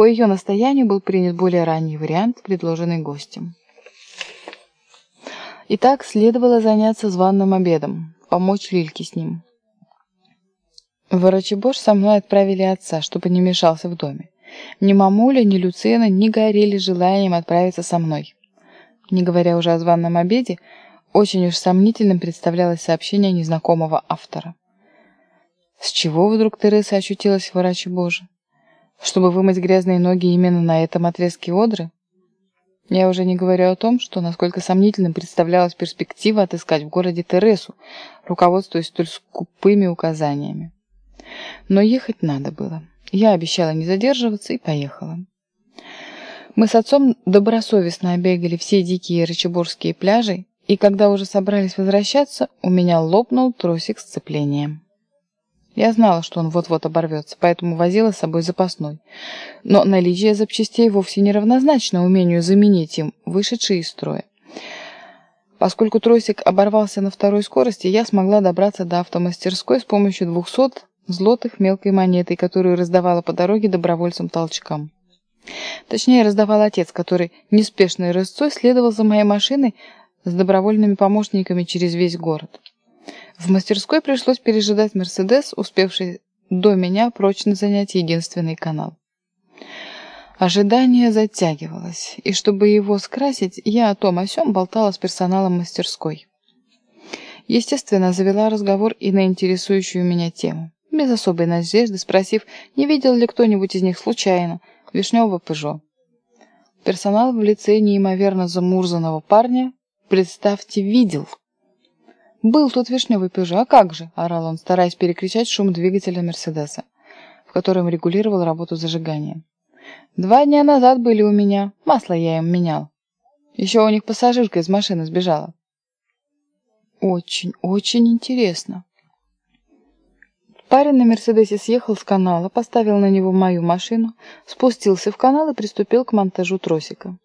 По ее настоянию был принят более ранний вариант, предложенный гостем. Итак, следовало заняться званным обедом, помочь Лильке с ним. В со мной отправили отца, чтобы не мешался в доме. Ни мамуля, ни Люцина не горели желанием отправиться со мной. Не говоря уже о званном обеде, очень уж сомнительным представлялось сообщение незнакомого автора. С чего вдруг Тереса очутилась в Рачебоже? Чтобы вымыть грязные ноги именно на этом отрезке Одры? Я уже не говорю о том, что насколько сомнительным представлялась перспектива отыскать в городе Тересу, руководствуясь столь скупыми указаниями. Но ехать надо было. Я обещала не задерживаться и поехала. Мы с отцом добросовестно обегали все дикие рычеборские пляжи, и когда уже собрались возвращаться, у меня лопнул тросик сцепления. Я знала, что он вот-вот оборвется, поэтому возила с собой запасной. Но наличие запчастей вовсе не равнозначно умению заменить им вышедшие из строя. Поскольку тросик оборвался на второй скорости, я смогла добраться до автомастерской с помощью 200 злотых мелкой монетой, которую раздавала по дороге добровольцам толчкам. Точнее, раздавал отец, который неспешной рысцой следовал за моей машиной с добровольными помощниками через весь город. В мастерской пришлось пережидать «Мерседес», успевший до меня прочно занять единственный канал. Ожидание затягивалось, и чтобы его скрасить, я о том о сём болтала с персоналом мастерской. Естественно, завела разговор и на интересующую меня тему. Без особой надежды, спросив, не видел ли кто-нибудь из них случайно вишневого пыжо. Персонал в лице неимоверно замурзанного парня, представьте, видел – «Был тут вишневый пежо, а как же?» – орал он, стараясь перекричать шум двигателя «Мерседеса», в котором регулировал работу зажигания. «Два дня назад были у меня, масло я им менял. Еще у них пассажирка из машины сбежала». «Очень, очень интересно». Парень на «Мерседесе» съехал с канала, поставил на него мою машину, спустился в канал и приступил к монтажу тросика.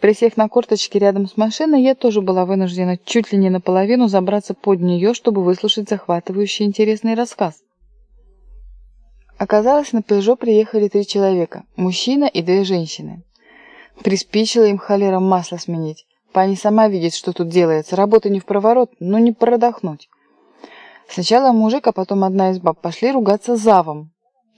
Присев на корточки рядом с машиной, я тоже была вынуждена чуть ли не наполовину забраться под нее, чтобы выслушать захватывающий интересный рассказ. Оказалось, на «Пежо» приехали три человека, мужчина и две женщины. Приспичило им холером масло сменить. Пани сама видит, что тут делается. Работа не в проворот, но не продохнуть. Сначала мужик, а потом одна из баб пошли ругаться завом.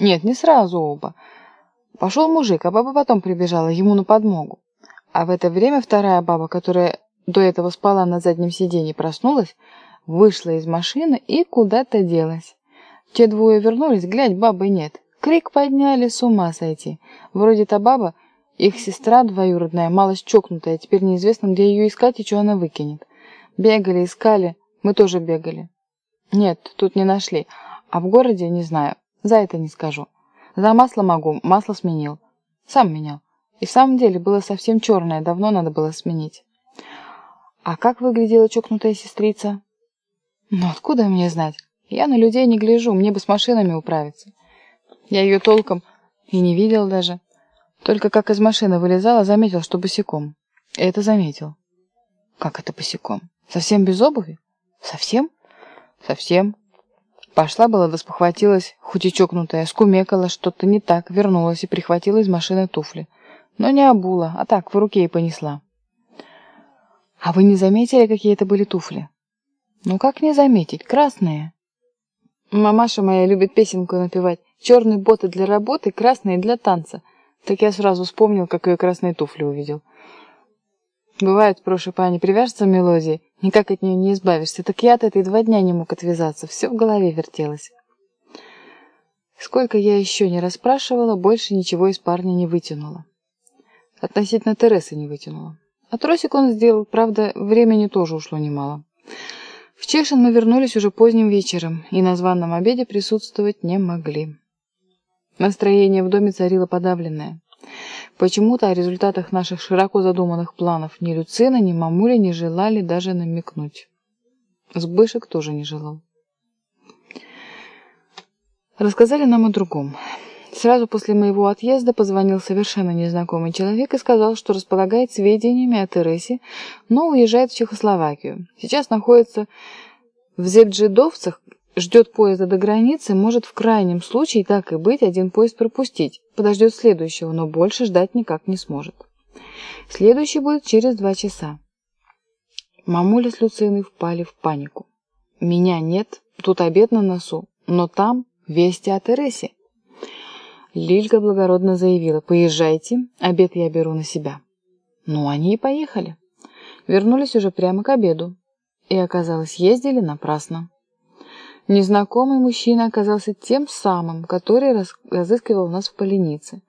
Нет, не сразу оба. Пошел мужик, а баба потом прибежала ему на подмогу. А в это время вторая баба, которая до этого спала на заднем сиденье, проснулась, вышла из машины и куда-то делась. Те двое вернулись, глядь, бабы нет. Крик подняли, с ума сойти. Вроде та баба, их сестра двоюродная, малость чокнутая, теперь неизвестно, где ее искать и что она выкинет. Бегали, искали, мы тоже бегали. Нет, тут не нашли. А в городе не знаю, за это не скажу. За масло могу, масло сменил. Сам менял. И в самом деле было совсем черное, давно надо было сменить. А как выглядела чокнутая сестрица? Ну, откуда мне знать? Я на людей не гляжу, мне бы с машинами управиться. Я ее толком и не видел даже. Только как из машины вылезала, заметил, что босиком. Это заметил. Как это босиком? Совсем без обуви? Совсем? Совсем. Пошла была, да спохватилась, хоть и чокнутая, скумекала, что-то не так, вернулась и прихватила из машины туфли. Но не обула, а так, в руке и понесла. А вы не заметили, какие это были туфли? Ну как не заметить, красные. Мамаша моя любит песенку напевать. Черные боты для работы, красные для танца. Так я сразу вспомнил, как ее красные туфли увидел. Бывает, прошлой пани привяжется мелодии, никак от нее не избавишься. Так я от этой два дня не мог отвязаться, все в голове вертелось. Сколько я еще не расспрашивала, больше ничего из парня не вытянула. Относительно Тересы не вытянула. А тросик он сделал, правда, времени тоже ушло немало. В Чешин мы вернулись уже поздним вечером, и на званном обеде присутствовать не могли. Настроение в доме царило подавленное. Почему-то о результатах наших широко задуманных планов ни Люцина, ни мамуля не желали даже намекнуть. Сбышек тоже не желал. Рассказали нам о другом. Сразу после моего отъезда позвонил совершенно незнакомый человек и сказал, что располагает сведениями о Тересе, но уезжает в Чехословакию. Сейчас находится в Зеджидовцах, ждет поезда до границы, может в крайнем случае, так и быть, один поезд пропустить. Подождет следующего, но больше ждать никак не сможет. Следующий будет через два часа. Мамуля с Люциной впали в панику. Меня нет, тут обед на носу, но там вести о Тересе. Лилька благородно заявила, поезжайте, обед я беру на себя. Ну, они и поехали. Вернулись уже прямо к обеду. И оказалось, ездили напрасно. Незнакомый мужчина оказался тем самым, который разыскивал нас в поленице.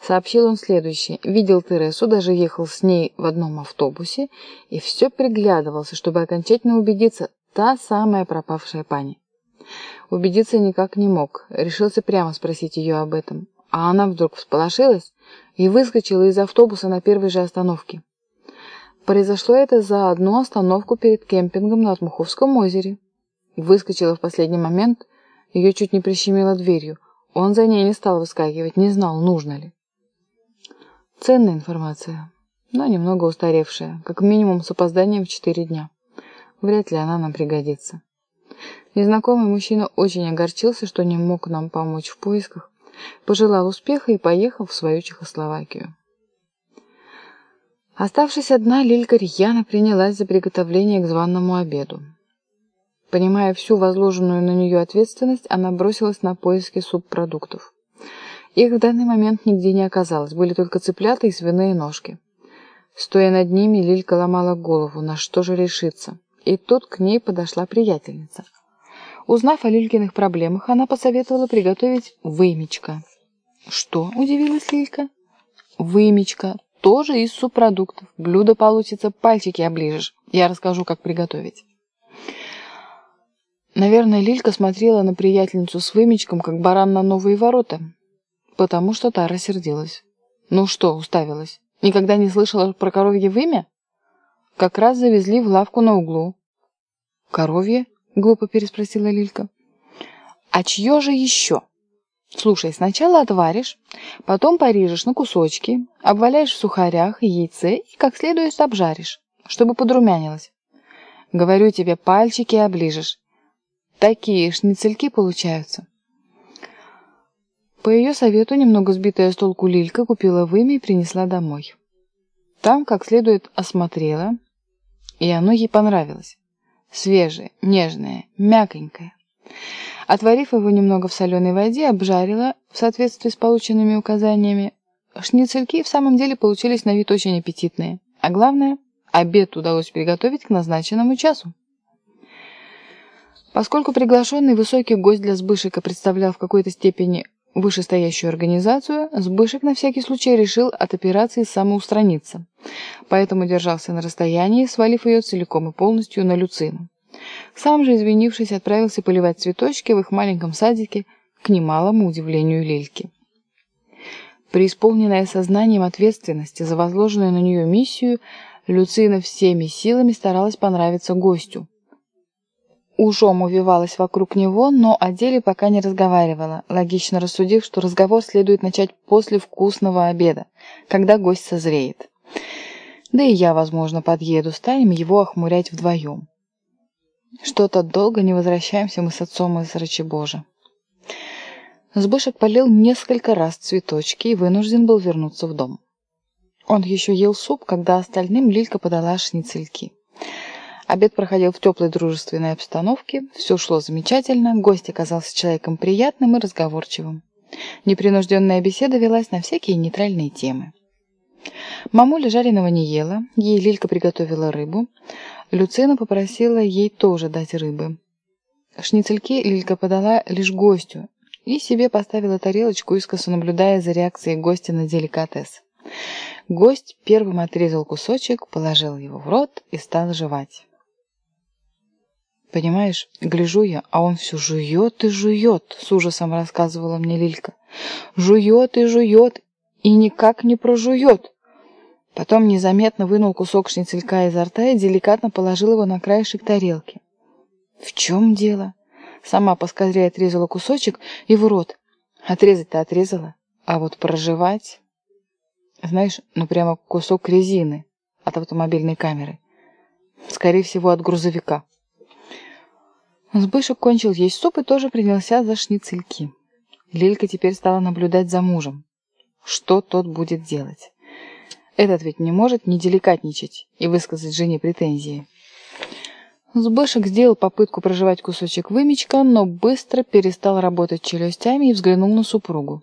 Сообщил он следующее. Видел Тересу, даже ехал с ней в одном автобусе и все приглядывался, чтобы окончательно убедиться, та самая пропавшая пани. Убедиться никак не мог, решился прямо спросить ее об этом. А она вдруг всполошилась и выскочила из автобуса на первой же остановке. Произошло это за одну остановку перед кемпингом на Отмуховском озере. Выскочила в последний момент, ее чуть не прищемило дверью. Он за ней не стал выскакивать, не знал, нужно ли. Ценная информация, но немного устаревшая, как минимум с опозданием в четыре дня. Вряд ли она нам пригодится. Незнакомый мужчина очень огорчился, что не мог нам помочь в поисках, пожелал успеха и поехал в свою Чехословакию. Оставшись одна, Лилька рьяно принялась за приготовление к званному обеду. Понимая всю возложенную на нее ответственность, она бросилась на поиски субпродуктов. Их в данный момент нигде не оказалось, были только цыплята и свиные ножки. Стоя над ними, Лилька ломала голову, на что же решиться. И тут к ней подошла приятельница. Узнав о Лилькиных проблемах, она посоветовала приготовить вымечка. «Что?» – удивилась Лилька. «Вымечка. Тоже из субпродуктов. Блюдо получится, пальчики оближешь. Я расскажу, как приготовить». Наверное, Лилька смотрела на приятельницу с вымечком, как баран на новые ворота, потому что та рассердилась. Ну что, уставилась? Никогда не слышала про коровье вымя? Как раз завезли в лавку на углу. Коровье? Глупо переспросила Лилька. А чье же еще? Слушай, сначала отваришь, потом порежешь на кусочки, обваляешь в сухарях яйце и как следует обжаришь, чтобы подрумянилось. Говорю тебе, пальчики оближешь. Такие шницельки получаются. По ее совету, немного сбитая с толку Лилька купила вымя и принесла домой. Там как следует осмотрела, и оно ей понравилось. Свежее, нежное, мягонькое. Отварив его немного в соленой воде, обжарила в соответствии с полученными указаниями. Шницельки в самом деле получились на вид очень аппетитные. А главное, обед удалось приготовить к назначенному часу. Поскольку приглашенный высокий гость для Сбышика представлял в какой-то степени вышестоящую организацию, Сбышек на всякий случай решил от операции самоустраниться, поэтому держался на расстоянии, свалив ее целиком и полностью на Люцину. Сам же, извинившись, отправился поливать цветочки в их маленьком садике к немалому удивлению Лильки. Преисполненная сознанием ответственности за возложенную на нее миссию, Люцина всеми силами старалась понравиться гостю, ужом увивалась вокруг него, но о деле пока не разговаривала, логично рассудив, что разговор следует начать после вкусного обеда, когда гость созреет. Да и я, возможно, подъеду, станем его охмурять вдвоем. Что-то долго не возвращаемся мы с отцом из Рачебожа. Сбышек полил несколько раз цветочки и вынужден был вернуться в дом. Он еще ел суп, когда остальным Лилька подала шницельки. Обед проходил в теплой дружественной обстановке, все шло замечательно, гость оказался человеком приятным и разговорчивым. Непринужденная беседа велась на всякие нейтральные темы. Мамуля жареного не ела, ей Лилька приготовила рыбу. Люцина попросила ей тоже дать рыбы. Шницельки Лилька подала лишь гостю и себе поставила тарелочку, искоса наблюдая за реакцией гостя на деликатес. Гость первым отрезал кусочек, положил его в рот и стал жевать. Понимаешь, гляжу я, а он все жует и жует, с ужасом рассказывала мне Лилька. Жует и жует, и никак не прожует. Потом незаметно вынул кусок шницелька изо рта и деликатно положил его на краешек тарелки. В чем дело? Сама поскорее отрезала кусочек и в рот. Отрезать-то отрезала, а вот проживать... Знаешь, ну прямо кусок резины от автомобильной камеры. Скорее всего, от грузовика. Сбышек кончил есть суп и тоже принялся за шницельки. Лилька теперь стала наблюдать за мужем. Что тот будет делать? Этот ведь не может не деликатничать и высказать жене претензии. Сбышек сделал попытку проживать кусочек вымечка, но быстро перестал работать челюстями и взглянул на супругу.